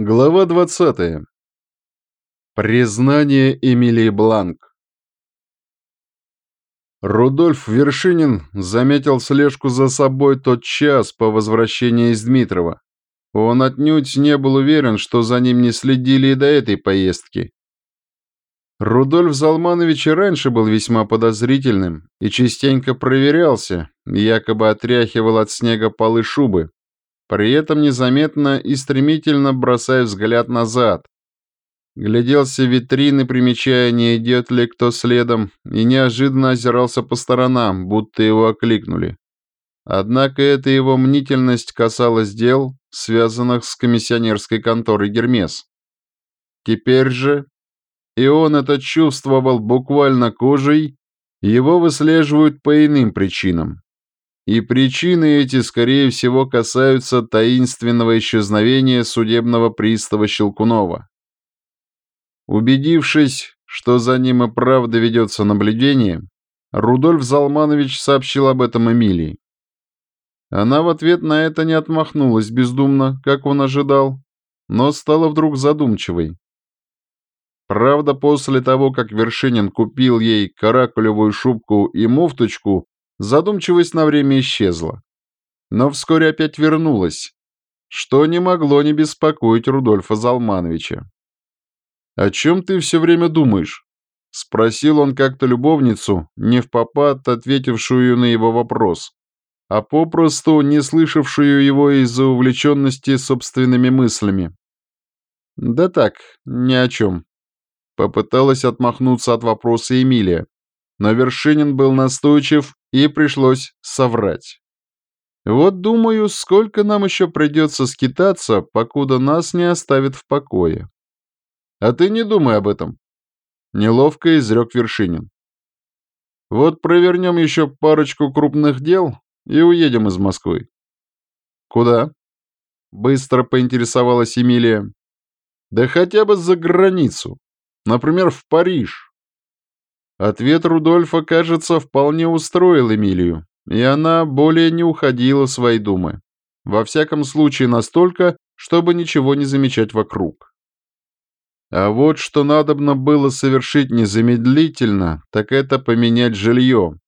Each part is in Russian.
Глава 20. Признание Эмилии Бланк. Рудольф Вершинин заметил слежку за собой тот час по возвращении из Дмитрова. Он отнюдь не был уверен, что за ним не следили и до этой поездки. Рудольф Залманович и раньше был весьма подозрительным и частенько проверялся, якобы отряхивал от снега полы шубы, при этом незаметно и стремительно бросая взгляд назад. Гляделся в витрины, примечая, не идет ли кто следом, и неожиданно озирался по сторонам, будто его окликнули. Однако эта его мнительность касалась дел, связанных с комиссионерской конторой «Гермес». Теперь же, и он это чувствовал буквально кожей, его выслеживают по иным причинам. И причины эти, скорее всего, касаются таинственного исчезновения судебного пристава Щелкунова. Убедившись, что за ним и правда ведется наблюдение, Рудольф Залманович сообщил об этом Эмилии. Она в ответ на это не отмахнулась бездумно, как он ожидал, но стала вдруг задумчивой. Правда, после того, как Вершинин купил ей каракулевую шубку и муфточку Задумчивость на время исчезла. Но вскоре опять вернулась, что не могло не беспокоить Рудольфа Залмановича. «О чем ты все время думаешь?» — спросил он как-то любовницу, не в попад ответившую на его вопрос, а попросту не слышавшую его из-за увлеченности собственными мыслями. «Да так, ни о чем», — попыталась отмахнуться от вопроса Эмилия, но Вершинин был настойчив и пришлось соврать. Вот думаю, сколько нам еще придется скитаться, покуда нас не оставят в покое. А ты не думай об этом. Неловко изрек Вершинин. Вот провернем еще парочку крупных дел и уедем из Москвы. Куда? Быстро поинтересовалась Эмилия. Да хотя бы за границу. Например, в Париж. Ответ Рудольфа, кажется, вполне устроил Эмилию, и она более не уходила в свои думы. Во всяком случае настолько, чтобы ничего не замечать вокруг. А вот что надобно было совершить незамедлительно, так это поменять жилье,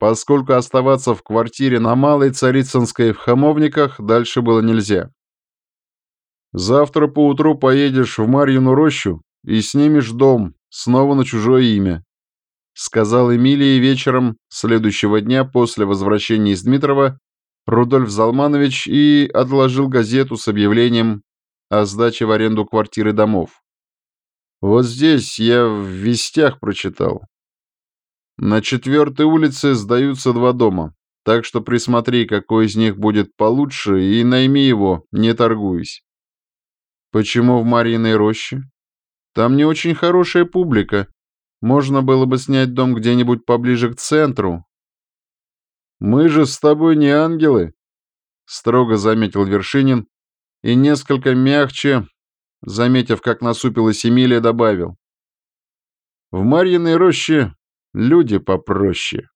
поскольку оставаться в квартире на Малой Царицынской в Хамовниках дальше было нельзя. Завтра поутру поедешь в Марьину рощу и снимешь дом, снова на чужое имя, сказал Эмилии вечером следующего дня после возвращения из Дмитрова Рудольф Залманович и отложил газету с объявлением о сдаче в аренду квартиры домов. Вот здесь я в вестях прочитал. На четвертой улице сдаются два дома, так что присмотри, какой из них будет получше, и найми его, не торгуясь. Почему в Марьиной роще? Там не очень хорошая публика, можно было бы снять дом где-нибудь поближе к центру. Мы же с тобой не ангелы, строго заметил Вершинин и несколько мягче, заметив, как насупилась Эмилия, добавил. В Марьиной роще люди попроще.